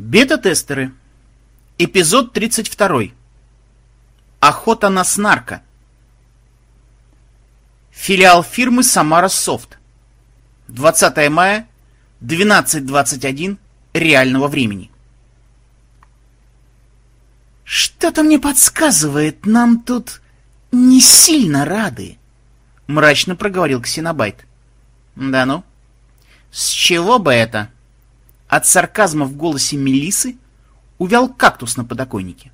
Бета-тестеры. Эпизод 32. Охота на снарка. Филиал фирмы Самара Софт. 20 мая, 12.21 реального времени. «Что-то мне подсказывает, нам тут не сильно рады», — мрачно проговорил Ксенобайт. «Да ну? С чего бы это?» От сарказма в голосе Мелисы увял кактус на подоконнике.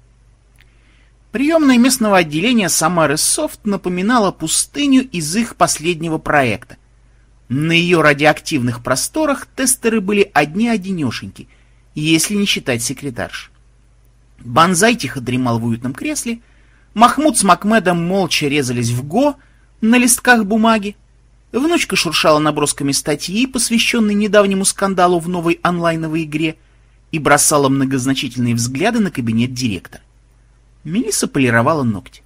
Приемная местного отделения Самары Софт напоминала пустыню из их последнего проекта. На ее радиоактивных просторах тестеры были одни-одинешеньки, если не считать секретарш. Банзай тихо дремал в уютном кресле, Махмуд с Макмедом молча резались в ГО на листках бумаги, Внучка шуршала набросками статьи, посвященной недавнему скандалу в новой онлайновой игре, и бросала многозначительные взгляды на кабинет директора. Мелисса полировала ногти.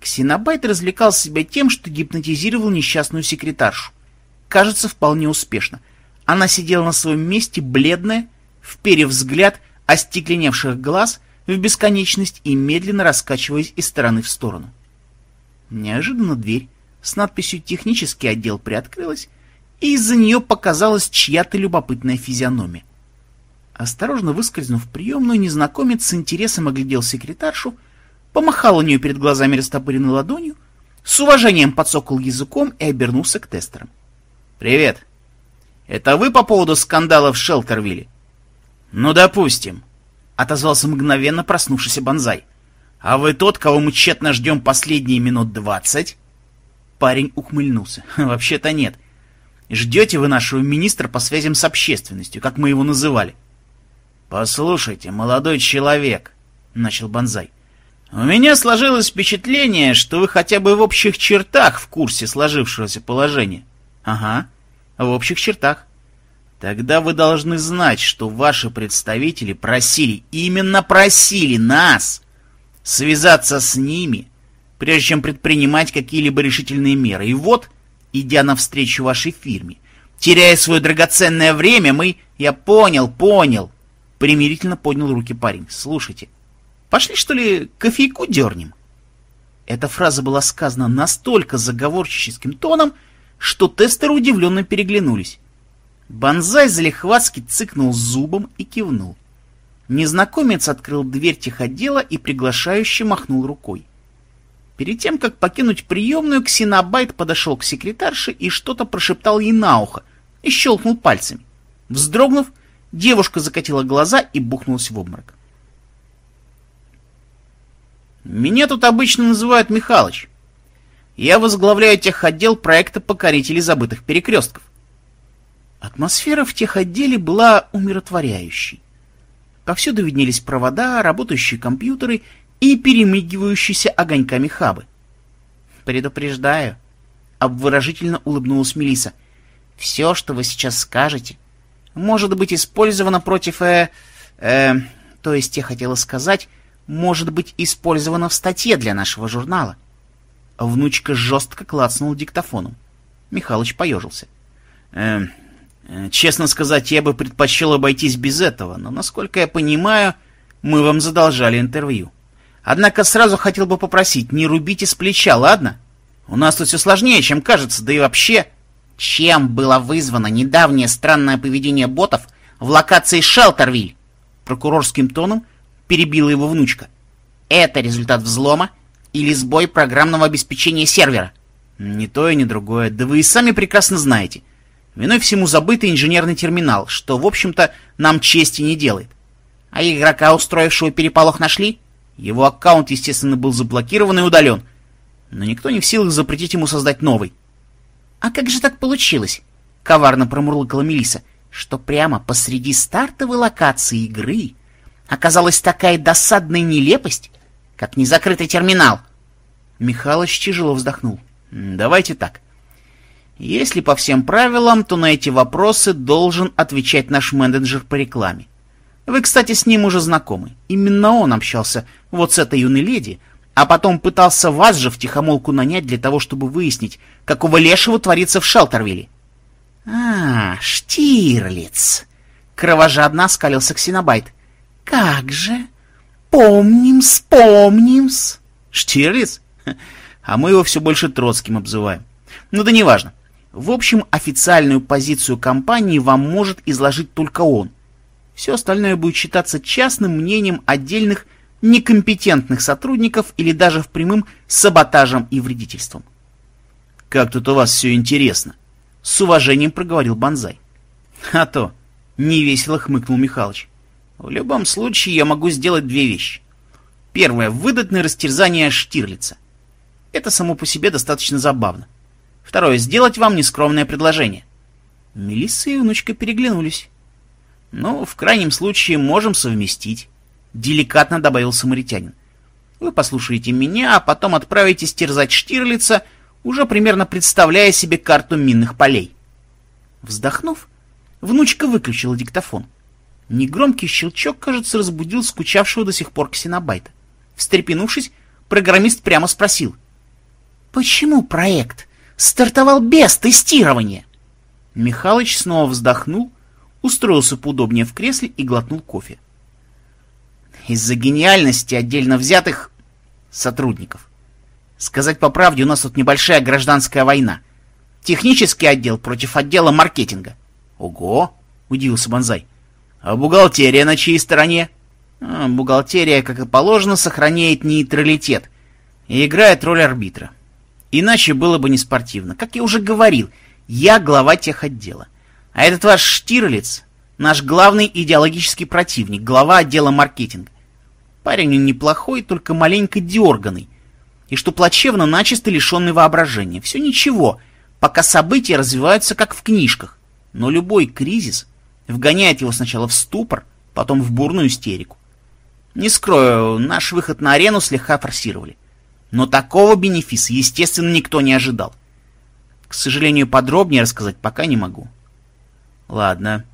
Ксенобайт развлекал себя тем, что гипнотизировал несчастную секретаршу. Кажется, вполне успешно. Она сидела на своем месте, бледная, вперев взгляд остекленевших глаз в бесконечность и медленно раскачиваясь из стороны в сторону. Неожиданно дверь с надписью «Технический отдел» приоткрылась, и из-за нее показалась чья-то любопытная физиономия. Осторожно выскользнув в приемную, незнакомец с интересом оглядел секретаршу, помахал у нее перед глазами растопыренной ладонью, с уважением подсокал языком и обернулся к тестерам. «Привет. Это вы по поводу скандала в Шелтервилле?» «Ну, допустим», — отозвался мгновенно проснувшийся Бонзай. «А вы тот, кого мы тщетно ждем последние минут двадцать?» Парень ухмыльнулся. Вообще-то нет. Ждете вы нашего министра по связям с общественностью, как мы его называли? Послушайте, молодой человек, начал Бонзай. У меня сложилось впечатление, что вы хотя бы в общих чертах в курсе сложившегося положения. Ага, в общих чертах. Тогда вы должны знать, что ваши представители просили, именно просили нас связаться с ними прежде чем предпринимать какие-либо решительные меры. И вот, идя навстречу вашей фирме, теряя свое драгоценное время, мы... Я понял, понял. Примирительно поднял руки парень. Слушайте, пошли, что ли, кофейку дернем? Эта фраза была сказана настолько заговорческим тоном, что тестеры удивленно переглянулись. Бонзай залихватски цыкнул зубом и кивнул. Незнакомец открыл дверь техотдела и приглашающе махнул рукой. Перед тем, как покинуть приемную, Ксенобайт подошел к секретарше и что-то прошептал ей на ухо и щелкнул пальцами. Вздрогнув, девушка закатила глаза и бухнулась в обморок. «Меня тут обычно называют Михалыч. Я возглавляю техотдел проекта покорителей забытых перекрестков». Атмосфера в техотделе была умиротворяющей. Повсюду виднелись провода, работающие компьютеры и перемигивающиеся огоньками хабы. «Предупреждаю», — обворожительно улыбнулась Мелиса. «Все, что вы сейчас скажете, может быть использовано против... э... э... то есть я хотела сказать, может быть использовано в статье для нашего журнала». Внучка жестко клацнула диктофоном. Михалыч поежился. «Э, э, честно сказать, я бы предпочел обойтись без этого, но, насколько я понимаю, мы вам задолжали интервью». Однако сразу хотел бы попросить, не рубите с плеча, ладно? У нас тут все сложнее, чем кажется, да и вообще... Чем было вызвано недавнее странное поведение ботов в локации Шелтервиль? Прокурорским тоном перебила его внучка. Это результат взлома или сбой программного обеспечения сервера? Ни то и ни другое, да вы и сами прекрасно знаете. Виной всему забытый инженерный терминал, что, в общем-то, нам чести не делает. А игрока, устроившего переполох, нашли? Его аккаунт, естественно, был заблокирован и удален, но никто не в силах запретить ему создать новый. «А как же так получилось?» — коварно промурлыкала Мелиса, что прямо посреди стартовой локации игры оказалась такая досадная нелепость, как незакрытый терминал. Михалыч тяжело вздохнул. «Давайте так. Если по всем правилам, то на эти вопросы должен отвечать наш менеджер по рекламе. Вы, кстати, с ним уже знакомы. Именно он общался вот с этой юной леди, а потом пытался вас же втихомолку нанять для того, чтобы выяснить, какого лешего творится в Шелтервилле. — А, Штирлиц! — Кровожадно оскалился Ксенобайт. Как же? Помним, вспомним-с. Штирлиц? А мы его все больше Троцким обзываем. Ну да неважно. В общем, официальную позицию компании вам может изложить только он. Все остальное будет считаться частным мнением отдельных некомпетентных сотрудников или даже в прямым саботажем и вредительством. «Как тут у вас все интересно!» — с уважением проговорил Бонзай. «А то!» — невесело хмыкнул Михалыч. «В любом случае я могу сделать две вещи. Первое — выдать на растерзание Штирлица. Это само по себе достаточно забавно. Второе — сделать вам нескромное предложение». Мелисса и внучка переглянулись. «Ну, в крайнем случае, можем совместить», — деликатно добавил самаритянин. «Вы послушаете меня, а потом отправитесь терзать Штирлица, уже примерно представляя себе карту минных полей». Вздохнув, внучка выключила диктофон. Негромкий щелчок, кажется, разбудил скучавшего до сих пор ксенобайта. Встрепенувшись, программист прямо спросил. «Почему проект стартовал без тестирования?» Михалыч снова вздохнул, устроился поудобнее в кресле и глотнул кофе. Из-за гениальности отдельно взятых сотрудников. Сказать по правде, у нас тут небольшая гражданская война. Технический отдел против отдела маркетинга. Ого, удивился Бонзай. А бухгалтерия на чьей стороне? А, бухгалтерия, как и положено, сохраняет нейтралитет и играет роль арбитра. Иначе было бы не спортивно. Как я уже говорил, я глава тех отдела. А этот ваш Штирлиц — наш главный идеологический противник, глава отдела маркетинга. Парень он неплохой, только маленько дерганый. И что плачевно, начисто лишенный воображения. Все ничего, пока события развиваются как в книжках. Но любой кризис вгоняет его сначала в ступор, потом в бурную истерику. Не скрою, наш выход на арену слегка форсировали. Но такого бенефиса, естественно, никто не ожидал. К сожалению, подробнее рассказать пока не могу. Ладно.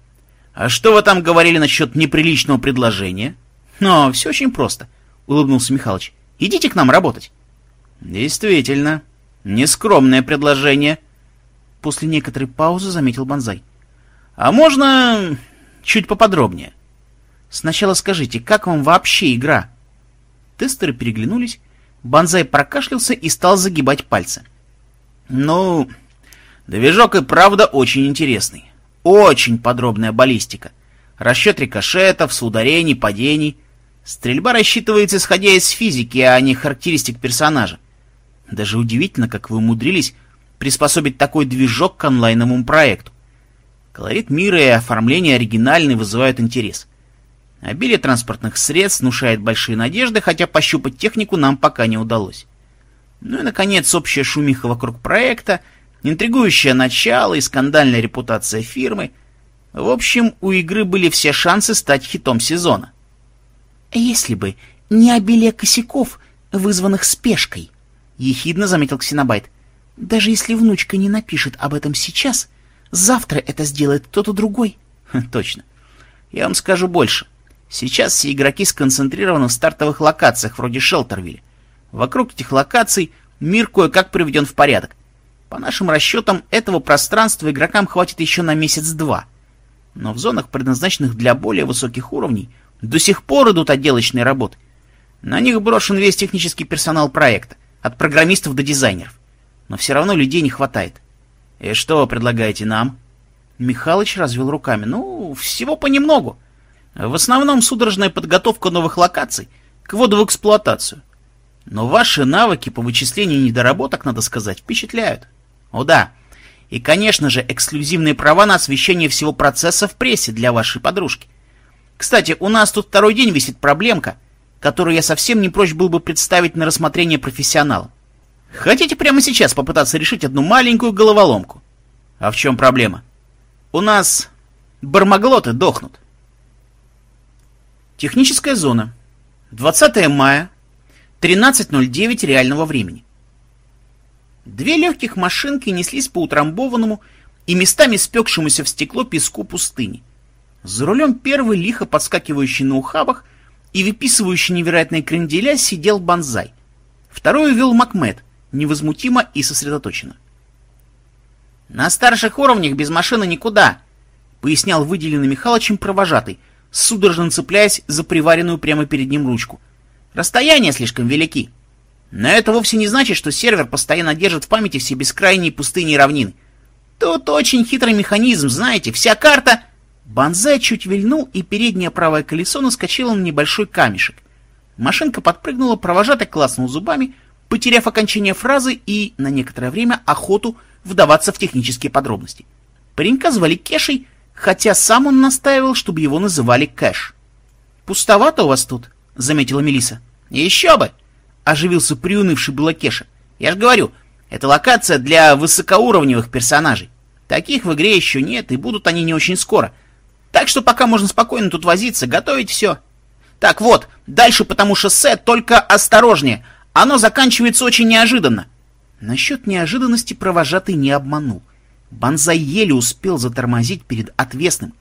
А что вы там говорили насчет неприличного предложения? Но все очень просто, улыбнулся Михалыч. Идите к нам работать. Действительно, нескромное предложение. После некоторой паузы заметил Бонзай. А можно чуть поподробнее? Сначала скажите, как вам вообще игра? Тестеры переглянулись, Бонзай прокашлялся и стал загибать пальцы. Ну, движок и правда очень интересный. Очень подробная баллистика. Расчет рикошетов, соударений, падений. Стрельба рассчитывается исходя из физики, а не характеристик персонажа. Даже удивительно, как вы умудрились приспособить такой движок к онлайновому проекту. Колорит мира и оформление оригинальные вызывают интерес. Обилие транспортных средств внушает большие надежды, хотя пощупать технику нам пока не удалось. Ну и, наконец, общая шумиха вокруг проекта — интригующее начало и скандальная репутация фирмы. В общем, у игры были все шансы стать хитом сезона. «Если бы не обилие косяков, вызванных спешкой», — ехидно заметил Ксенобайт. «Даже если внучка не напишет об этом сейчас, завтра это сделает кто-то другой». «Точно. Я вам скажу больше. Сейчас все игроки сконцентрированы в стартовых локациях, вроде Шелтервилля. Вокруг этих локаций мир кое-как приведен в порядок. По нашим расчетам, этого пространства игрокам хватит еще на месяц-два. Но в зонах, предназначенных для более высоких уровней, до сих пор идут отделочные работы. На них брошен весь технический персонал проекта, от программистов до дизайнеров. Но все равно людей не хватает. И что предлагаете нам? Михалыч развел руками. Ну, всего понемногу. В основном судорожная подготовка новых локаций к вводу в эксплуатацию. Но ваши навыки по вычислению недоработок, надо сказать, впечатляют. О да. И, конечно же, эксклюзивные права на освещение всего процесса в прессе для вашей подружки. Кстати, у нас тут второй день висит проблемка, которую я совсем не прочь был бы представить на рассмотрение профессионалам. Хотите прямо сейчас попытаться решить одну маленькую головоломку? А в чем проблема? У нас бармаглоты дохнут. Техническая зона. 20 мая, 13.09 реального времени. Две легких машинки неслись по утрамбованному и местами спекшемуся в стекло песку пустыни. За рулем первый, лихо подскакивающий на ухабах и выписывающий невероятные кренделя, сидел Банзай. Второй вел Макмед, невозмутимо и сосредоточенно. «На старших уровнях без машины никуда!» — пояснял выделенный Михалычем провожатый, судорожно цепляясь за приваренную прямо перед ним ручку. «Расстояния слишком велики. Но это вовсе не значит, что сервер постоянно держит в памяти все бескрайние пустыни и равнины. Тут очень хитрый механизм, знаете, вся карта...» Банзай чуть вильнул, и переднее правое колесо наскочило на небольшой камешек. Машинка подпрыгнула, провожатый класснул зубами, потеряв окончание фразы и, на некоторое время, охоту вдаваться в технические подробности. Паренька звали Кешей, хотя сам он настаивал, чтобы его называли Кэш. «Пустовато у вас тут», — заметила Мелиса. «Еще бы!» — оживился приунывший было. «Я же говорю, это локация для высокоуровневых персонажей. Таких в игре еще нет, и будут они не очень скоро. Так что пока можно спокойно тут возиться, готовить все. Так вот, дальше по тому шоссе только осторожнее. Оно заканчивается очень неожиданно». Насчет неожиданности провожатый не обманул. Банзай еле успел затормозить перед отвесным,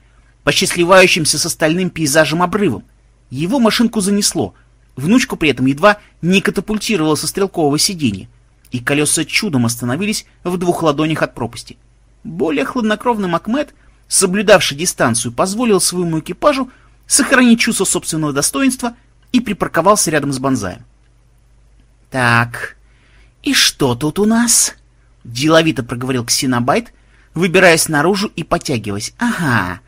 посчастливающимся с остальным пейзажем обрывом. Его машинку занесло, внучку при этом едва не катапультировала со стрелкового сиденья, и колеса чудом остановились в двух ладонях от пропасти. Более хладнокровный Макмед, соблюдавший дистанцию, позволил своему экипажу сохранить чувство собственного достоинства и припарковался рядом с Банзаем. «Так, и что тут у нас?» — деловито проговорил Ксенобайт, выбираясь наружу и потягиваясь. «Ага,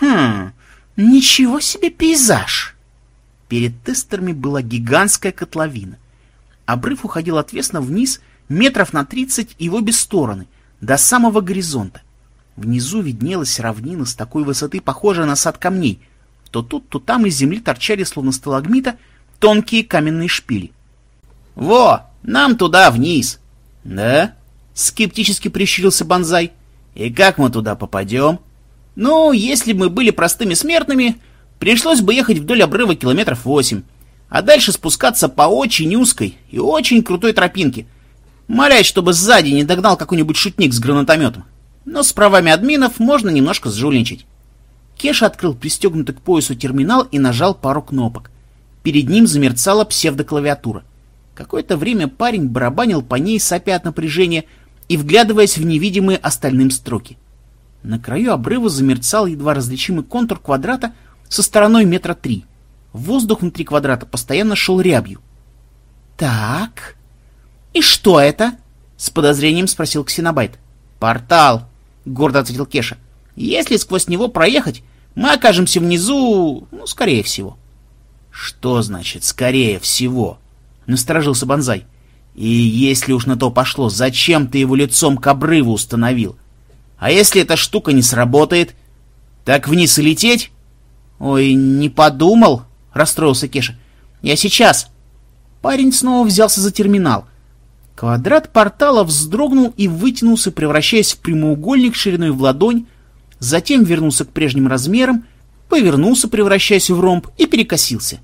хм, ничего себе пейзаж!» Перед тестерами была гигантская котловина. Обрыв уходил отвесно вниз метров на тридцать и в обе стороны, до самого горизонта. Внизу виднелась равнина с такой высоты, похожая на сад камней. То тут, то там из земли торчали, словно сталагмита, тонкие каменные шпили. «Во, нам туда, вниз!» «Да?» — скептически прищурился Бонзай. И как мы туда попадем? Ну, если бы мы были простыми смертными, пришлось бы ехать вдоль обрыва километров восемь, а дальше спускаться по очень узкой и очень крутой тропинке, молясь, чтобы сзади не догнал какой-нибудь шутник с гранатометом. Но с правами админов можно немножко сжульничать. Кеша открыл пристегнутый к поясу терминал и нажал пару кнопок. Перед ним замерцала псевдоклавиатура. Какое-то время парень барабанил по ней, сопя от напряжения, и вглядываясь в невидимые остальным строки. На краю обрыва замерцал едва различимый контур квадрата со стороной метра три. Воздух внутри квадрата постоянно шел рябью. «Так, и что это?» — с подозрением спросил Ксенобайт. «Портал», — гордо ответил Кеша. «Если сквозь него проехать, мы окажемся внизу, ну, скорее всего». «Что значит «скорее всего»?» — насторожился Бонзай. И если уж на то пошло, зачем ты его лицом к обрыву установил? А если эта штука не сработает? Так вниз и лететь? Ой, не подумал, расстроился Кеша. Я сейчас. Парень снова взялся за терминал. Квадрат портала вздрогнул и вытянулся, превращаясь в прямоугольник шириной в ладонь, затем вернулся к прежним размерам, повернулся, превращаясь в ромб, и перекосился.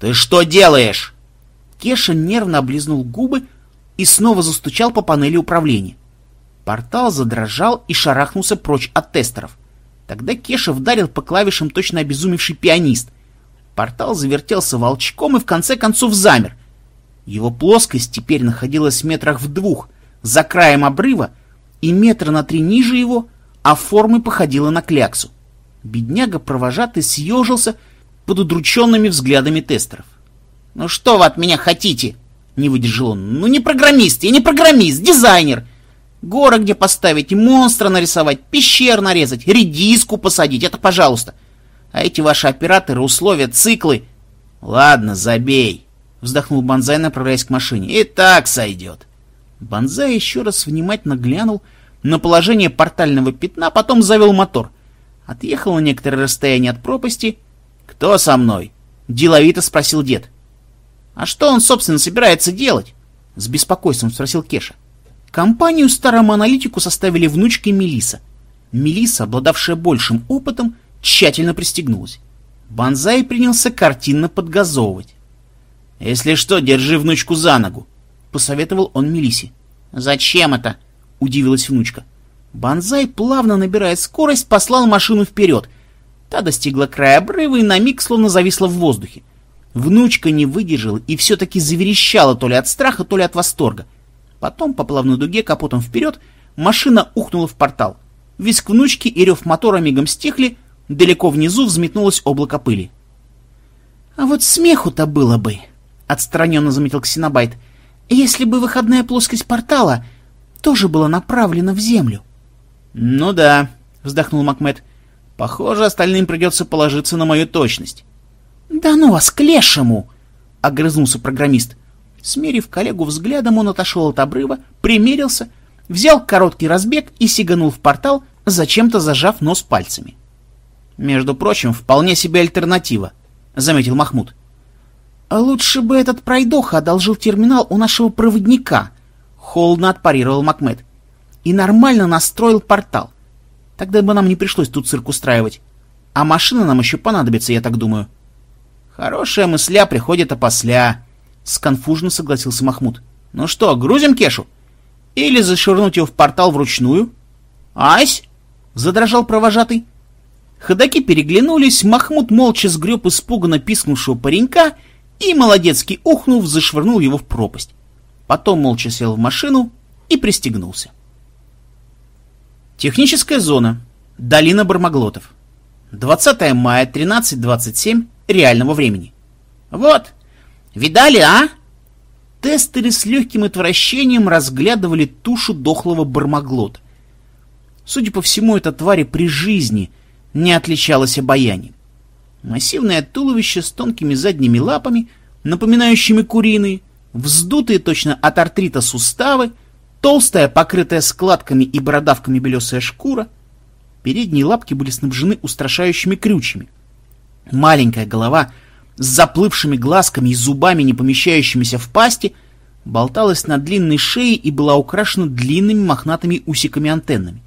«Ты что делаешь?» Кеша нервно облизнул губы и снова застучал по панели управления. Портал задрожал и шарахнулся прочь от тестеров. Тогда Кеша вдарил по клавишам точно обезумевший пианист. Портал завертелся волчком и в конце концов замер. Его плоскость теперь находилась в метрах в двух, за краем обрыва, и метра на три ниже его, а формой походила на кляксу. Бедняга-провожатый съежился под удрученными взглядами тестеров. «Ну что вы от меня хотите?» — не выдержал он. «Ну не программист, я не программист, дизайнер. Горы где поставить, монстра нарисовать, пещер нарезать, редиску посадить, это пожалуйста. А эти ваши операторы, условия, циклы...» «Ладно, забей», — вздохнул Бонзай, направляясь к машине. «И так сойдет». Бонзай еще раз внимательно глянул на положение портального пятна, потом завел мотор. Отъехал на некоторое расстояние от пропасти. «Кто со мной?» — деловито спросил дед. «А что он, собственно, собирается делать?» — с беспокойством спросил Кеша. Компанию старому аналитику составили внучка Мелиса. Мелиса, обладавшая большим опытом, тщательно пристегнулась. Бонзай принялся картинно подгазовывать. «Если что, держи внучку за ногу», — посоветовал он Мелисе. «Зачем это?» — удивилась внучка. Бонзай, плавно набирая скорость, послал машину вперед. Та достигла края обрыва и на миг словно зависла в воздухе. Внучка не выдержала и все-таки заверещала то ли от страха, то ли от восторга. Потом, по плавной дуге, капотом вперед, машина ухнула в портал. визг внучки и рев мотора мигом стихли, далеко внизу взметнулось облако пыли. — А вот смеху-то было бы, — отстраненно заметил Ксенобайт, — если бы выходная плоскость портала тоже была направлена в землю. — Ну да, — вздохнул Макмед, — похоже, остальным придется положиться на мою точность. — Да ну вас к лешему! — огрызнулся программист. Смерив коллегу взглядом, он отошел от обрыва, примерился, взял короткий разбег и сиганул в портал, зачем-то зажав нос пальцами. «Между прочим, вполне себе альтернатива», — заметил Махмуд. «А лучше бы этот пройдоха одолжил терминал у нашего проводника», — холодно отпарировал Макмед. «И нормально настроил портал. Тогда бы нам не пришлось тут цирк устраивать. А машина нам еще понадобится, я так думаю». «Хорошая мысля приходит опосля», — сконфужно согласился Махмуд. «Ну что, грузим Кешу? Или зашвырнуть его в портал вручную?» «Ась!» — задрожал провожатый. Ходаки переглянулись, Махмуд молча сгреб испуганно пискнувшего паренька и, молодецкий ухнув, зашвырнул его в пропасть. Потом молча сел в машину и пристегнулся. Техническая зона. Долина Бармаглотов. 20 мая, 13.27 реального времени. Вот, Видали, а?» Тестеры с легким отвращением разглядывали тушу дохлого бармаглота. Судя по всему, эта тварь при жизни не отличалась обаянием. Массивное туловище с тонкими задними лапами, напоминающими куриные, вздутые точно от артрита суставы, толстая, покрытая складками и бородавками белесая шкура. Передние лапки были снабжены устрашающими крючьями. Маленькая голова — с заплывшими глазками и зубами, не помещающимися в пасти, болталась на длинной шее и была украшена длинными мохнатыми усиками-антеннами.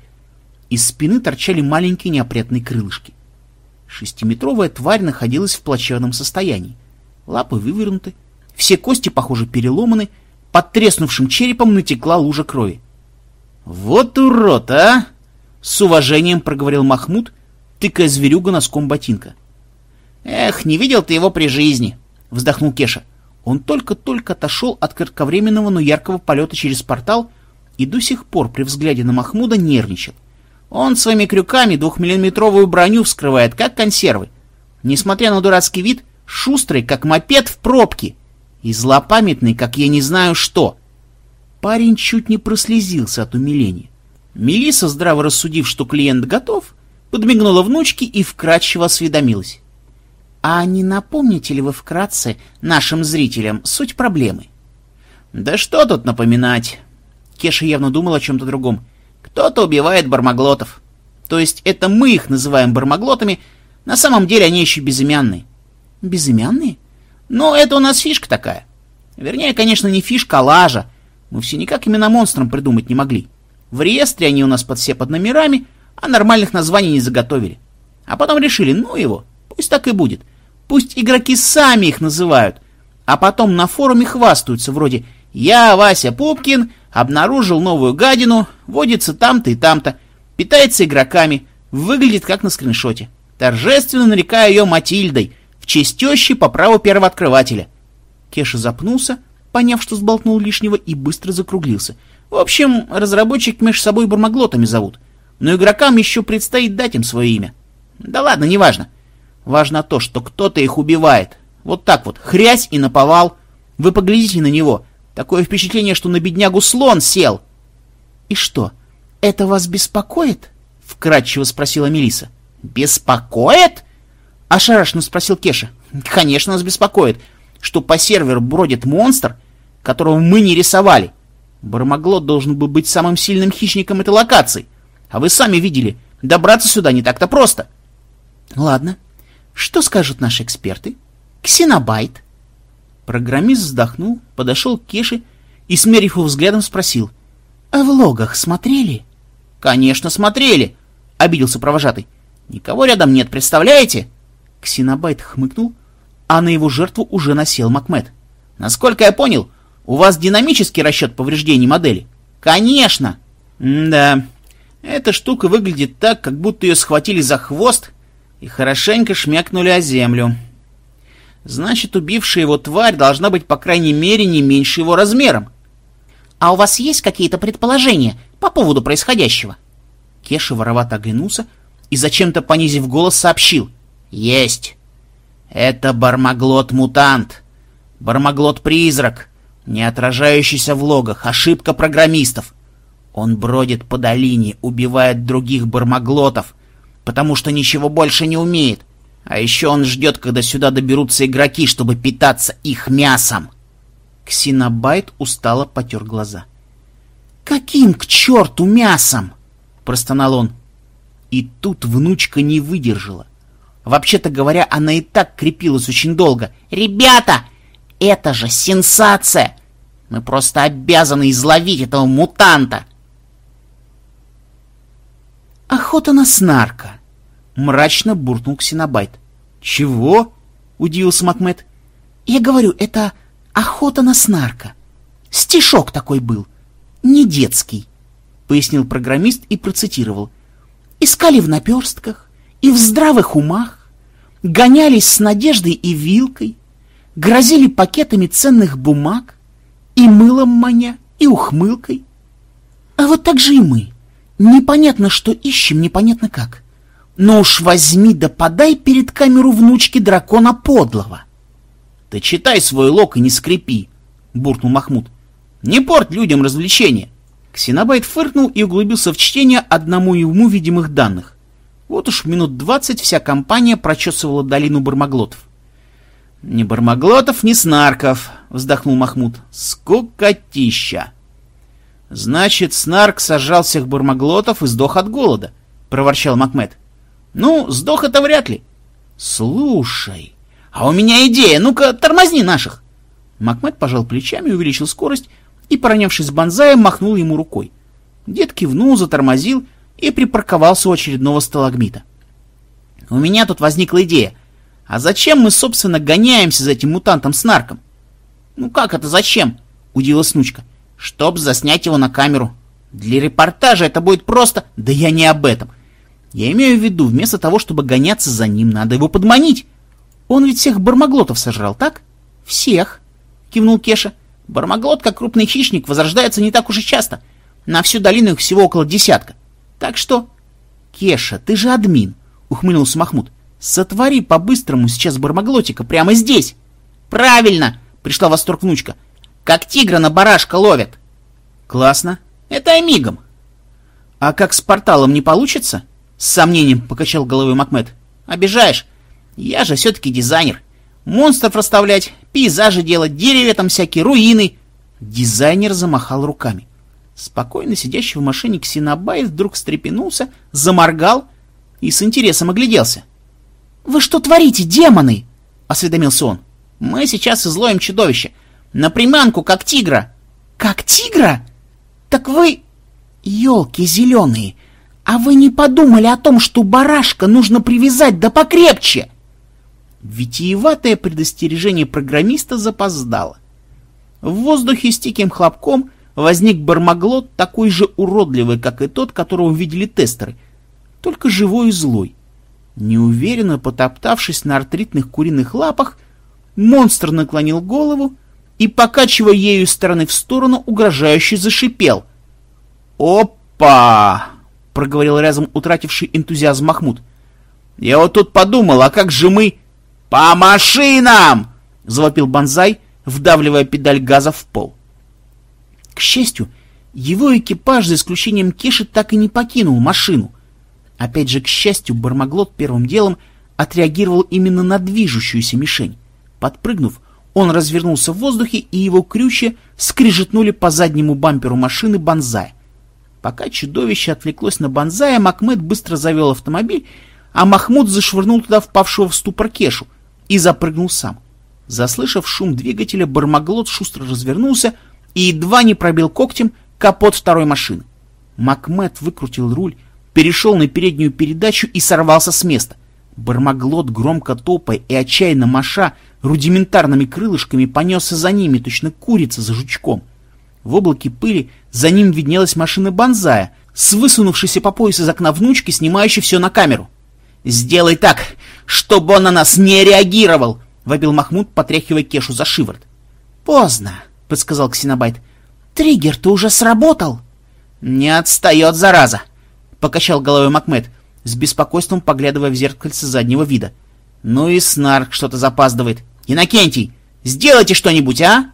Из спины торчали маленькие неопрятные крылышки. Шестиметровая тварь находилась в плачевном состоянии. Лапы вывернуты, все кости, похоже, переломаны, под треснувшим черепом натекла лужа крови. «Вот урод, а!» — с уважением проговорил Махмуд, тыкая зверюга носком ботинка. — «Эх, не видел ты его при жизни!» — вздохнул Кеша. Он только-только отошел от кратковременного, но яркого полета через портал и до сих пор при взгляде на Махмуда нервничал. Он своими крюками двухмиллиметровую броню вскрывает, как консервы. Несмотря на дурацкий вид, шустрый, как мопед в пробке, и злопамятный, как я не знаю что. Парень чуть не прослезился от умиления. Мелиса, здраво рассудив, что клиент готов, подмигнула внучке и вкратчиво осведомилась. А не напомните ли вы вкратце нашим зрителям суть проблемы? Да что тут напоминать? Кеша явно думал о чем-то другом. Кто-то убивает бармаглотов. То есть это мы их называем бармаглотами, на самом деле они еще безымянные. Безымянные? Ну, это у нас фишка такая. Вернее, конечно, не фишка, а лажа. Мы все никак именно монстром придумать не могли. В реестре они у нас под все под номерами, а нормальных названий не заготовили. А потом решили, ну его, Пусть так и будет. Пусть игроки сами их называют, а потом на форуме хвастаются, вроде «Я, Вася Пупкин, обнаружил новую гадину, водится там-то и там-то, питается игроками, выглядит как на скриншоте. Торжественно нарекая ее Матильдой, в честь тещи по праву первооткрывателя». Кеша запнулся, поняв, что сболтнул лишнего, и быстро закруглился. В общем, разработчик между собой бармаглотами зовут, но игрокам еще предстоит дать им свое имя. Да ладно, неважно. Важно то, что кто-то их убивает. Вот так вот, хрясь и наповал. Вы поглядите на него. Такое впечатление, что на беднягу слон сел. — И что, это вас беспокоит? — вкратчиво спросила Мелиса. Беспокоит? — ошарашенно спросил Кеша. — Конечно, нас беспокоит, что по серверу бродит монстр, которого мы не рисовали. Бармаглот должен был быть самым сильным хищником этой локации. А вы сами видели, добраться сюда не так-то просто. — Ладно, что скажут наши эксперты? Ксенобайт. Программист вздохнул, подошел к Кеше и, смерив его взглядом, спросил. «А в логах смотрели?» «Конечно, смотрели!» — обиделся провожатый. «Никого рядом нет, представляете?» Ксенобайт хмыкнул, а на его жертву уже насел Макмед. «Насколько я понял, у вас динамический расчет повреждений модели?» «Конечно!» «Да, эта штука выглядит так, как будто ее схватили за хвост и хорошенько шмякнули о землю. Значит, убившая его тварь должна быть, по крайней мере, не меньше его размером. А у вас есть какие-то предположения по поводу происходящего? Кеша воровато оглянулся и, зачем-то понизив голос, сообщил. «Есть! Это бармаглот-мутант, бармаглот-призрак, не отражающийся в логах, ошибка программистов. Он бродит по долине, убивает других бармаглотов, потому что ничего больше не умеет. А еще он ждет, когда сюда доберутся игроки, чтобы питаться их мясом. Ксенобайт устало потер глаза. «Каким к черту мясом?» — простонал он. И тут внучка не выдержала. Вообще-то говоря, она и так крепилась очень долго. «Ребята, это же сенсация! Мы просто обязаны изловить этого мутанта!» «Охота на снарка!» Мрачно буркнул Ксенобайт. «Чего?» — удивился Макмед. «Я говорю, это охота на снарка. Стишок такой был, не детский», — пояснил программист и процитировал. «Искали в наперстках и в здравых умах, гонялись с надеждой и вилкой, грозили пакетами ценных бумаг и мылом маня, и ухмылкой. А вот так же и мы. Непонятно, что ищем, непонятно как. Но уж возьми да подай перед камеру внучки дракона подлого. — Ты читай свой лог и не скрипи, — буркнул Махмуд. — Не порть людям развлечения. Ксенобайт фыркнул и углубился в чтение одному ему видимых данных. Вот уж минут двадцать вся компания прочесывала долину Бармаглотов. — Ни Бармаглотов, ни Снарков, — вздохнул Махмуд. — Скукотища! — Значит, Снарк сожрал всех Бармаглотов и сдох от голода, — проворчал Макмед. Ну, сдох это вряд ли. Слушай, а у меня идея, ну-ка тормозни наших. Макмед пожал плечами, увеличил скорость и, поронявшись с банзаем, махнул ему рукой. Дед кивнул, затормозил и припарковался у очередного сталагмита. У меня тут возникла идея. А зачем мы, собственно, гоняемся за этим мутантом-снарком? Ну как это зачем? Удивилась Снучка. Чтоб заснять его на камеру. Для репортажа это будет просто... Да я не об этом. Я имею в виду, вместо того, чтобы гоняться за ним, надо его подманить. Он ведь всех бармаглотов сожрал, так? Всех, кивнул Кеша. Бармаглот, как крупный хищник, возрождается не так уж и часто. На всю долину их всего около десятка. Так что... Кеша, ты же админ, ухмыльнулся Махмуд. Сотвори по-быстрому сейчас бармаглотика прямо здесь. Правильно, пришла в восторг внучка. Как тигра на барашка ловят. Классно. Это и мигом. А как с порталом не получится? С сомнением покачал головой Макмед. Обижаешь? Я же все-таки дизайнер. Монстров расставлять, пейзажи делать, деревья там всякие, руины. Дизайнер замахал руками. Спокойно сидящий в машине Ксенобайт вдруг встрепенулся, заморгал и с интересом огляделся. «Вы что творите, демоны?» — осведомился он. «Мы сейчас изловим чудовище. На приманку, как тигра». «Как тигра? Так вы...» «Елки зеленые! А вы не подумали о том, что барашка нужно привязать да покрепче? Витиеватое предостережение программиста запоздало. В воздухе с тиким хлопком возник бармаглот, такой же уродливый, как и тот, которого видели тестеры, только живой и злой. Неуверенно потоптавшись на артритных куриных лапах, монстр наклонил голову и, покачивая ею из стороны в сторону, угрожающе зашипел. «Опа!» Проговорил разом утративший энтузиазм Махмуд. «Я вот тут подумал, а как же мы...» «По машинам!» — завопил Бонзай, вдавливая педаль газа в пол. К счастью, его экипаж, за исключением Кеши, так и не покинул машину. Опять же, к счастью, Бармаглот первым делом отреагировал именно на движущуюся мишень. Подпрыгнув, он развернулся в воздухе, и его крючья скрижетнули по заднему бамперу машины Бонзая. Пока чудовище отвлеклось на Бонзая, Макмед быстро завел автомобиль, а Махмуд зашвырнул туда впавшего в ступор Кешу и запрыгнул сам. Заслышав шум двигателя, Бармаглот шустро развернулся и едва не пробил когтем капот второй машины. Макмед выкрутил руль, перешел на переднюю передачу и сорвался с места. Бармаглот, громко топая и отчаянно маша рудиментарными крылышками, понесся за ними, точно курица за жучком — в облаке пыли за ним виднелась машина Бонзая, с высунувшейся по пояс из окна внучки, снимающей все на камеру. «Сделай так, чтобы он на нас не реагировал!» — вопил Махмуд, потряхивая Кешу за шиворот. «Поздно», — подсказал Ксенобайт. «Триггер-то уже сработал!» «Не отстает, зараза!» — покачал головой Макмед, с беспокойством поглядывая в зеркальце заднего вида. Ну и Снарк что-то запаздывает. Иннокентий, сделайте что-нибудь, а?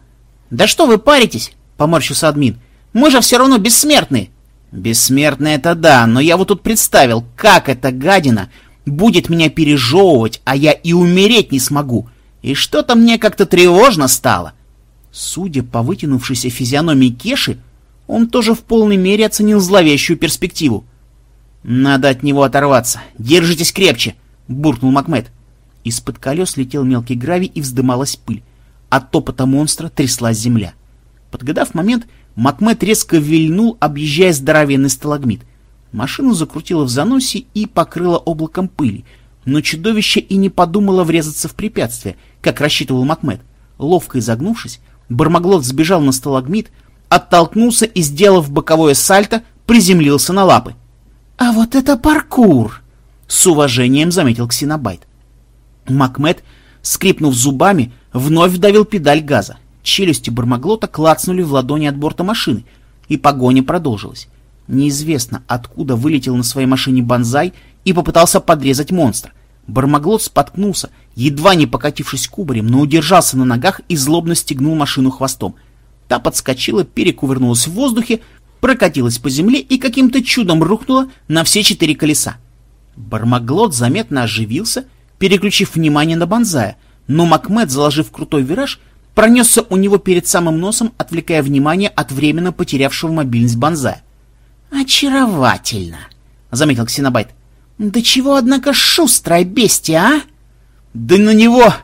Да что вы паритесь? Поморщился админ. Мы же все равно бессмертные. Бессмертные это да, но я вот тут представил, как эта гадина будет меня пережевывать, а я и умереть не смогу. И что-то мне как-то тревожно стало. Судя по вытянувшейся физиономии Кеши, он тоже в полной мере оценил зловещую перспективу. «Надо от него оторваться. Держитесь крепче!» — буркнул Макмед. Из-под колес летел мелкий гравий и вздымалась пыль. От топота монстра тряслась земля. Подгадав момент, Макмед резко вильнул, объезжая здоровенный сталагмит. Машину закрутило в заносе и покрыло облаком пыли, но чудовище и не подумало врезаться в препятствие, как рассчитывал Макмед. Ловко изогнувшись, Бармаглот сбежал на сталагмит, оттолкнулся и, сделав боковое сальто, приземлился на лапы. «А вот это паркур!» — с уважением заметил Ксенобайт. Макмед, скрипнув зубами, вновь вдавил педаль газа. Челюсти Бармаглота клацнули в ладони от борта машины, и погоня продолжилась. Неизвестно, откуда вылетел на своей машине Банзай и попытался подрезать монстра. Бармаглот споткнулся, едва не покатившись кубарем, но удержался на ногах и злобно стегнул машину хвостом. Та подскочила, перекувырнулась в воздухе, прокатилась по земле и каким-то чудом рухнула на все четыре колеса. Бармаглот заметно оживился, переключив внимание на Бонзая, но Макмед, заложив крутой вираж, пронесся у него перед самым носом, отвлекая внимание от временно потерявшего мобильность Бонзая. «Очаровательно!» — заметил Ксенобайт. «Да чего, однако, шустрая бестия, а?» «Да на него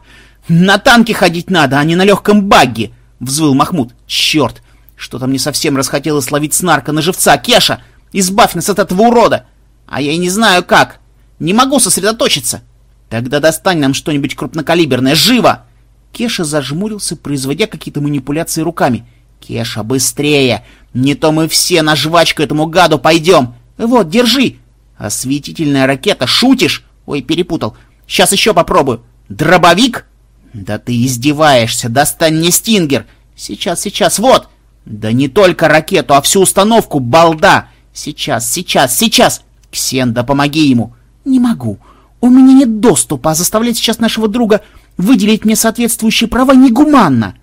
на танке ходить надо, а не на легком багге!» — взвыл Махмуд. «Черт! Что-то мне совсем расхотелось ловить снарка на живца. Кеша, избавь нас от этого урода! А я и не знаю как. Не могу сосредоточиться. Тогда достань нам что-нибудь крупнокалиберное. Живо!» Кеша зажмурился, производя какие-то манипуляции руками. «Кеша, быстрее! Не то мы все на жвачку этому гаду пойдем! Вот, держи!» «Осветительная ракета! Шутишь?» «Ой, перепутал. Сейчас еще попробую. Дробовик?» «Да ты издеваешься! Достань мне стингер! Сейчас, сейчас, вот!» «Да не только ракету, а всю установку, балда! Сейчас, сейчас, сейчас! Ксен, да помоги ему!» «Не могу. У меня нет доступа, а заставлять сейчас нашего друга выделить мне соответствующие права негуманно!»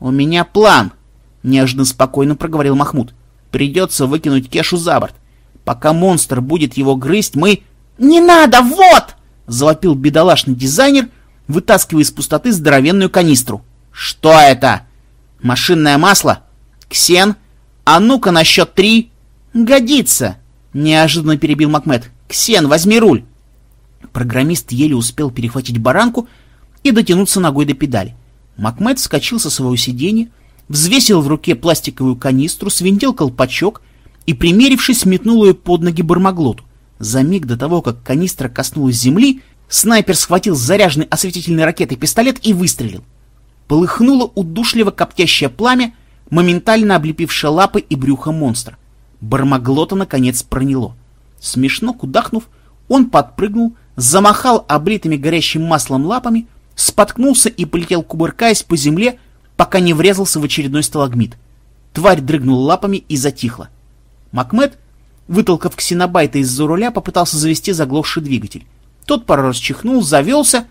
«У меня план!» — неожиданно спокойно проговорил Махмуд. «Придется выкинуть Кешу за борт. Пока монстр будет его грызть, мы...» «Не надо, вот!» — завопил бедолашный дизайнер, вытаскивая из пустоты здоровенную канистру. «Что это? Машинное масло?» «Ксен, а ну-ка на счет три!» «Годится!» — неожиданно перебил Макмед. «Ксен, возьми руль!» Программист еле успел перехватить баранку и дотянуться ногой до педали. Макмед вскочил со своего сиденья, взвесил в руке пластиковую канистру, свинтил колпачок и, примерившись, метнул ее под ноги бармаглоту. За миг до того, как канистра коснулась земли, снайпер схватил заряженный осветительной ракетой пистолет и выстрелил. Полыхнуло удушливо коптящее пламя, моментально облепившее лапы и брюхо монстра. Бармаглота, наконец, проняло. Смешно кудахнув, он подпрыгнул, замахал облитыми горящим маслом лапами, споткнулся и полетел, кувыркаясь по земле, пока не врезался в очередной сталагмит. Тварь дрыгнула лапами и затихла. Макмед, вытолкав ксенобайта из-за руля, попытался завести заглохший двигатель. Тот пару раз чихнул, завелся,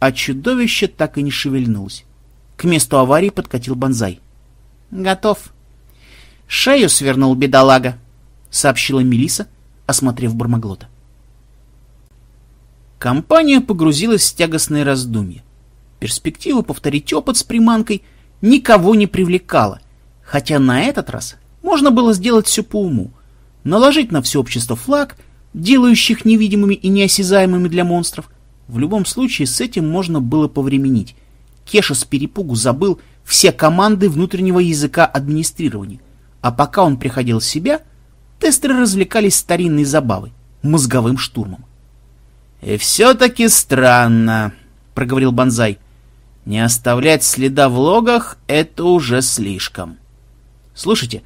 а чудовище так и не шевельнулось. К месту аварии подкатил банзай. «Готов». «Шею свернул бедолага», — сообщила Мелиса, осмотрев Бармаглота. Компания погрузилась в тягостное раздумье. Перспектива повторить опыт с приманкой никого не привлекала, хотя на этот раз можно было сделать все по уму. Наложить на все общество флаг, делающих невидимыми и неосязаемыми для монстров. В любом случае с этим можно было повременить. Кеша с перепугу забыл все команды внутреннего языка администрирования. А пока он приходил в себя, тестеры развлекались старинной забавой — мозговым штурмом. «И все-таки странно», — проговорил Бонзай. «Не оставлять следа в логах — это уже слишком». «Слушайте,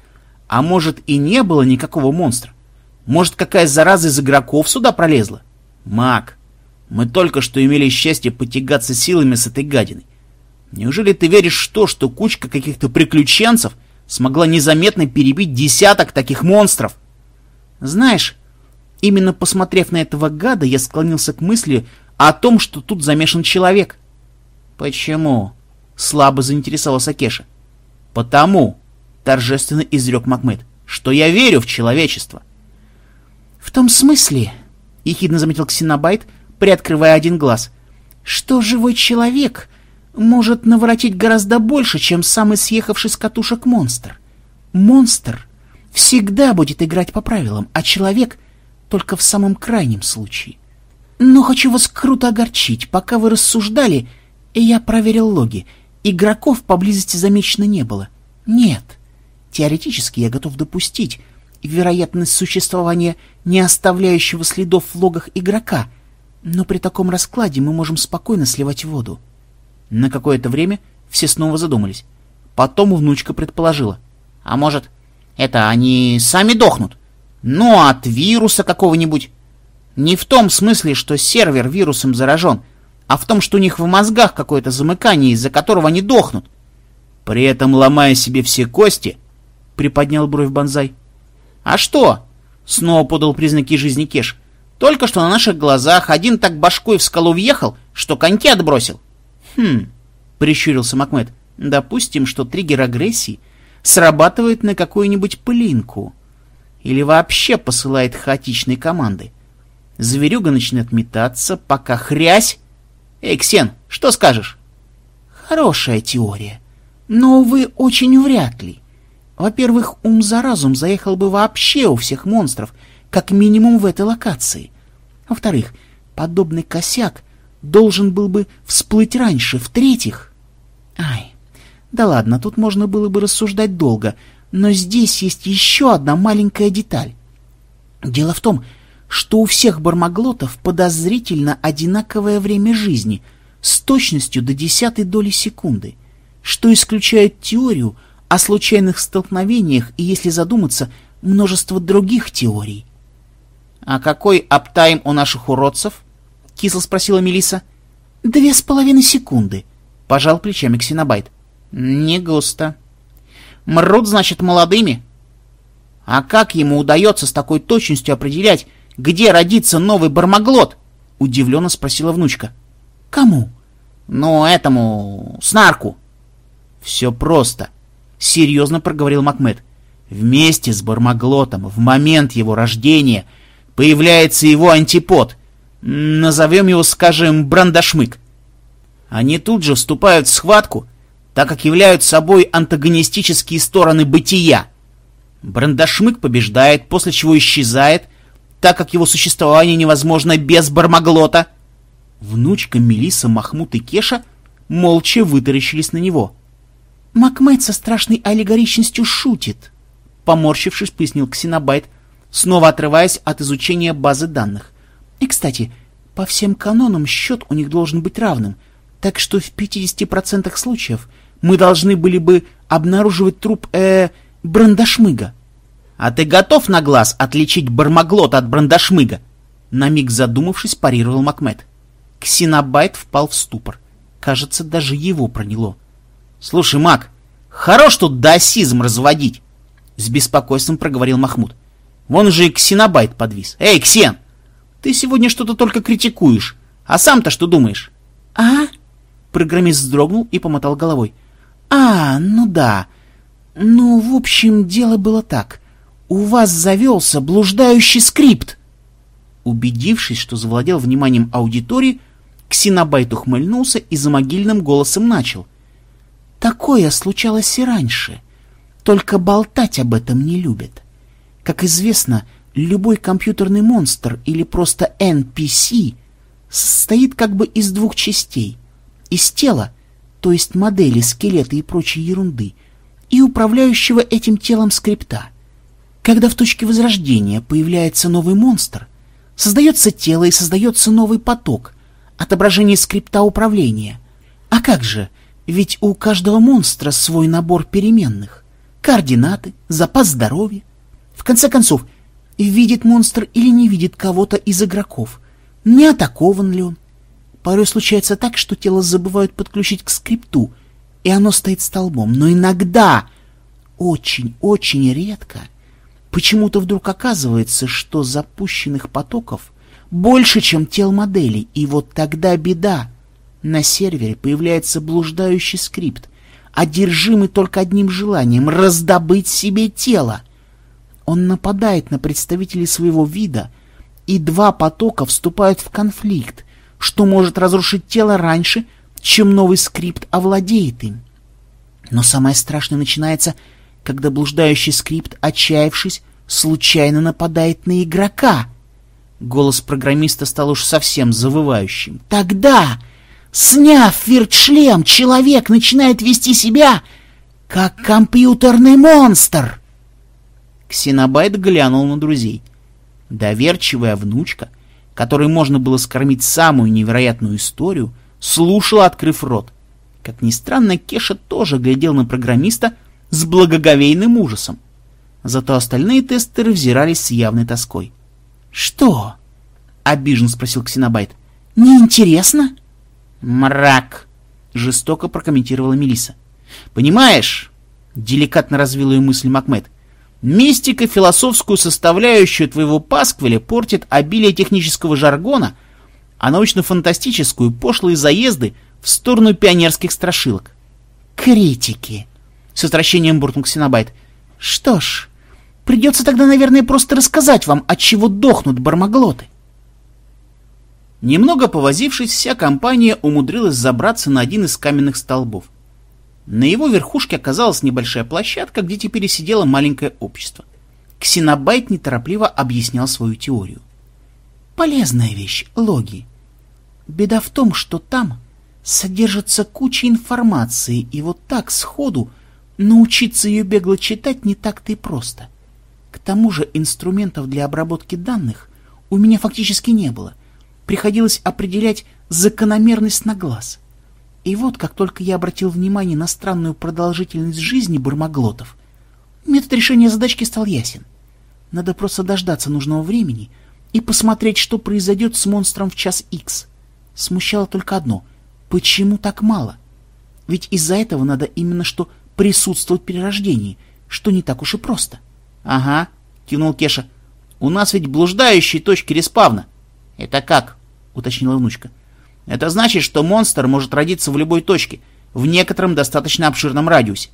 а может и не было никакого монстра? Может, какая зараза из игроков сюда пролезла? Маг, мы только что имели счастье потягаться силами с этой гадиной. Неужели ты веришь в то, что кучка каких-то приключенцев смогла незаметно перебить десяток таких монстров? Знаешь, Именно посмотрев на этого гада, я склонился к мысли о том, что тут замешан человек. «Почему?» — слабо заинтересовался Кеша. «Потому», — торжественно изрек Макмед, — «что я верю в человечество». «В том смысле», — ехидно заметил Ксенобайт, приоткрывая один глаз, — «что живой человек может наворотить гораздо больше, чем самый съехавший с катушек монстр. Монстр всегда будет играть по правилам, а человек — только в самом крайнем случае. Но хочу вас круто огорчить. Пока вы рассуждали, я проверил логи. Игроков поблизости замечено не было. Нет. Теоретически я готов допустить вероятность существования не оставляющего следов в логах игрока, но при таком раскладе мы можем спокойно сливать воду. На какое-то время все снова задумались. Потом внучка предположила. А может, это они сами дохнут? Ну, от вируса какого-нибудь. Не в том смысле, что сервер вирусом заражен, а в том, что у них в мозгах какое-то замыкание, из-за которого они дохнут. При этом ломая себе все кости, приподнял бровь Бонзай. А что? Снова подал признаки жизни Кеш. Только что на наших глазах один так башкой в скалу въехал, что коньки отбросил. Хм, прищурился Макмед. Допустим, что триггер агрессии срабатывает на какую-нибудь пылинку. Или вообще посылает хаотичные команды. Зверюга начнет метаться, пока хрясь... Эй, Ксен, что скажешь? Хорошая теория. Но, увы, очень вряд ли. Во-первых, ум за разум заехал бы вообще у всех монстров, как минимум в этой локации. Во-вторых, подобный косяк должен был бы всплыть раньше. В-третьих... Ай, да ладно, тут можно было бы рассуждать долго, но здесь есть еще одна маленькая деталь. Дело в том, что у всех бармаглотов подозрительно одинаковое время жизни с точностью до десятой доли секунды, что исключает теорию о случайных столкновениях и, если задуматься, множество других теорий. — А какой аптайм у наших уродцев? — кисло спросила Мелиса. Две с половиной секунды, — пожал плечами Ксенобайт. — Не густо. Мрут, значит, молодыми? А как ему удается с такой точностью определять, где родится новый бармаглот? — удивленно спросила внучка. — Кому? — Ну, этому... Снарку. — Все просто, — серьезно проговорил Макмед. Вместе с бармаглотом в момент его рождения появляется его антипод. Назовем его, скажем, брандашмык. Они тут же вступают в схватку, так как являются собой антагонистические стороны бытия. Брандашмык побеждает, после чего исчезает — так как его существование невозможно без Бармаглота. Внучка Мелиса, Махмуд и Кеша молча вытаращились на него. «Макмед со страшной аллегоричностью шутит», — поморщившись, пояснил Ксенобайт, снова отрываясь от изучения базы данных. «И, кстати, по всем канонам счет у них должен быть равным, так что в 50% случаев мы должны были бы обнаруживать труп, э, брандашмыга. «А ты готов на глаз отличить бармаглота от брандашмыга?» На миг задумавшись, парировал Макмед. Ксенобайт впал в ступор. Кажется, даже его проняло. «Слушай, Мак, хорош тут даосизм разводить!» С беспокойством проговорил Махмуд. «Вон же и Ксенобайт подвис. Эй, Ксен! Ты сегодня что-то только критикуешь. А сам-то что думаешь?» «А?» Программист вздрогнул и помотал головой. «А, ну да. Ну, в общем, дело было так. «У вас завелся блуждающий скрипт!» Убедившись, что завладел вниманием аудитории, Ксенобайт ухмыльнулся и за могильным голосом начал. «Такое случалось и раньше, только болтать об этом не любят. Как известно, любой компьютерный монстр или просто NPC состоит как бы из двух частей. Из тела, то есть модели, скелеты и прочей ерунды, и управляющего этим телом скрипта — когда в точке возрождения появляется новый монстр, создается тело и создается новый поток, отображение скрипта управления. А как же, ведь у каждого монстра свой набор переменных, координаты, запас здоровья. В конце концов, видит монстр или не видит кого-то из игроков, не атакован ли он. Порой случается так, что тело забывают подключить к скрипту, и оно стоит столбом, но иногда, очень-очень редко — почему-то вдруг оказывается, что запущенных потоков больше, чем тел моделей, и вот тогда беда. На сервере появляется блуждающий скрипт, одержимый только одним желанием — раздобыть себе тело. Он нападает на представителей своего вида, и два потока вступают в конфликт, что может разрушить тело раньше, чем новый скрипт овладеет им. Но самое страшное начинается, когда блуждающий скрипт, отчаявшись, случайно нападает на игрока. Голос программиста стал уж совсем завывающим. Тогда, сняв виртшлем, человек начинает вести себя как компьютерный монстр. Ксенобайт глянул на друзей. Доверчивая внучка, которой можно было скормить самую невероятную историю, слушала, открыв рот. Как ни странно, Кеша тоже глядел на программиста с благоговейным ужасом. Зато остальные тестеры взирались с явной тоской. «Что?» — обиженно спросил Ксенобайт. «Неинтересно?» «Мрак!» — жестоко прокомментировала Мелиса. «Понимаешь?» — деликатно развил ее мысль Макмед. «Мистика философскую составляющую твоего пасквиля портит обилие технического жаргона, а научно-фантастическую — пошлые заезды — в сторону пионерских страшилок. «Критики!» — с отвращением буркнул Ксенобайт. «Что ж, придется тогда, наверное, просто рассказать вам, от чего дохнут бармаглоты». Немного повозившись, вся компания умудрилась забраться на один из каменных столбов. На его верхушке оказалась небольшая площадка, где теперь сидело маленькое общество. Ксенобайт неторопливо объяснял свою теорию. «Полезная вещь — логи. Беда в том, что там содержится куча информации, и вот так сходу научиться ее бегло читать не так-то и просто. К тому же инструментов для обработки данных у меня фактически не было. Приходилось определять закономерность на глаз. И вот как только я обратил внимание на странную продолжительность жизни бармаглотов, метод решения задачки стал ясен. Надо просто дождаться нужного времени и посмотреть, что произойдет с монстром в час Х. Смущало только одно — Почему так мало? Ведь из-за этого надо именно что присутствовать при рождении, что не так уж и просто. — Ага, — кивнул Кеша. — У нас ведь блуждающие точки респавна. — Это как? — уточнила внучка. — Это значит, что монстр может родиться в любой точке, в некотором достаточно обширном радиусе.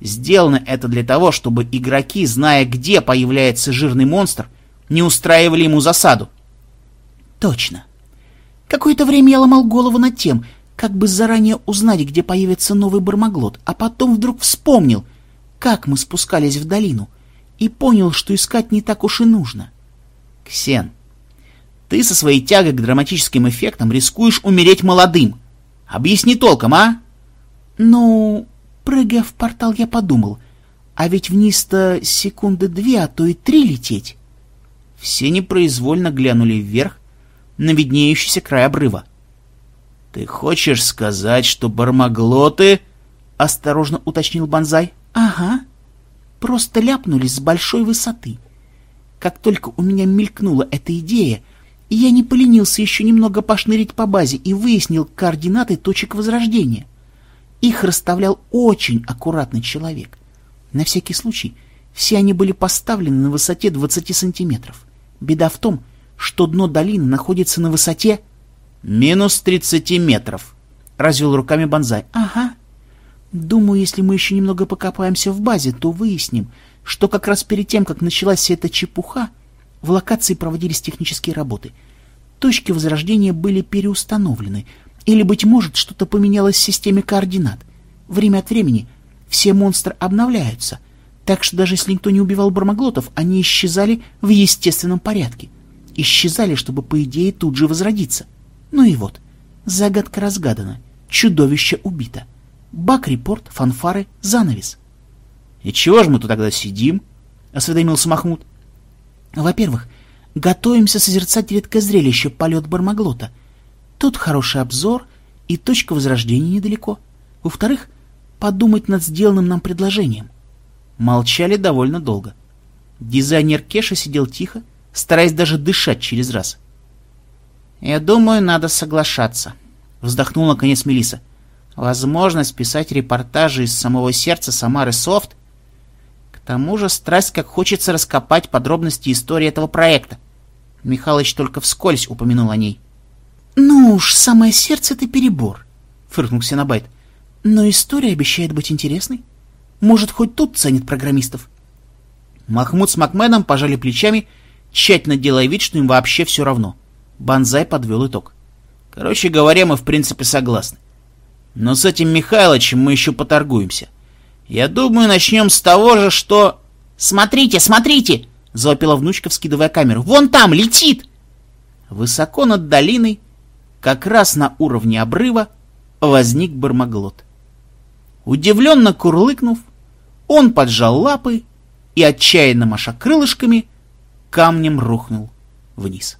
Сделано это для того, чтобы игроки, зная, где появляется жирный монстр, не устраивали ему засаду. — Точно. Какое-то время я ломал голову над тем, как бы заранее узнать, где появится новый бармаглот, а потом вдруг вспомнил, как мы спускались в долину, и понял, что искать не так уж и нужно. Ксен, ты со своей тягой к драматическим эффектам рискуешь умереть молодым. Объясни толком, а? Ну, прыгая в портал, я подумал, а ведь вниз-то секунды две, а то и три лететь. Все непроизвольно глянули вверх на виднеющийся край обрыва. «Ты хочешь сказать, что бармаглоты...» — осторожно уточнил Бонзай. «Ага. Просто ляпнулись с большой высоты. Как только у меня мелькнула эта идея, я не поленился еще немного пошнырить по базе и выяснил координаты точек возрождения. Их расставлял очень аккуратный человек. На всякий случай, все они были поставлены на высоте 20 сантиметров. Беда в том, что дно долины находится на высоте «Минус тридцати метров», — развел руками Бонзай. «Ага. Думаю, если мы еще немного покопаемся в базе, то выясним, что как раз перед тем, как началась вся эта чепуха, в локации проводились технические работы. Точки возрождения были переустановлены, или, быть может, что-то поменялось в системе координат. Время от времени все монстры обновляются, так что даже если никто не убивал бармаглотов, они исчезали в естественном порядке. Исчезали, чтобы, по идее, тут же возродиться. Ну и вот, загадка разгадана, чудовище убито. Бак-репорт, фанфары, занавес. — И чего же мы тут тогда сидим? — осведомился Махмуд. — Во-первых, готовимся созерцать редкое зрелище полет Бармаглота. Тут хороший обзор и точка возрождения недалеко. Во-вторых, подумать над сделанным нам предложением. Молчали довольно долго. Дизайнер Кеша сидел тихо, стараясь даже дышать через раз. «Я думаю, надо соглашаться», — вздохнул наконец Мелиса. «Возможность писать репортажи из самого сердца Самары Софт...» «К тому же страсть, как хочется раскопать подробности истории этого проекта. Михалыч только вскользь упомянул о ней. «Ну уж, самое сердце — это перебор», — фыркнул Ксенобайт. «Но история обещает быть интересной. Может, хоть тут ценит программистов». Махмуд с Макменом пожали плечами, тщательно делая вид, что им вообще все равно. Банзай подвел итог. Короче говоря, мы в принципе согласны. Но с этим Михайловичем мы еще поторгуемся. Я думаю, начнем с того же, что... «Смотрите, смотрите!» — завопила внучка, вскидывая камеру. «Вон там, летит!» Высоко над долиной, как раз на уровне обрыва, возник Бармаглот. Удивленно курлыкнув, он поджал лапы и, отчаянно маша крылышками, камнем рухнул вниз.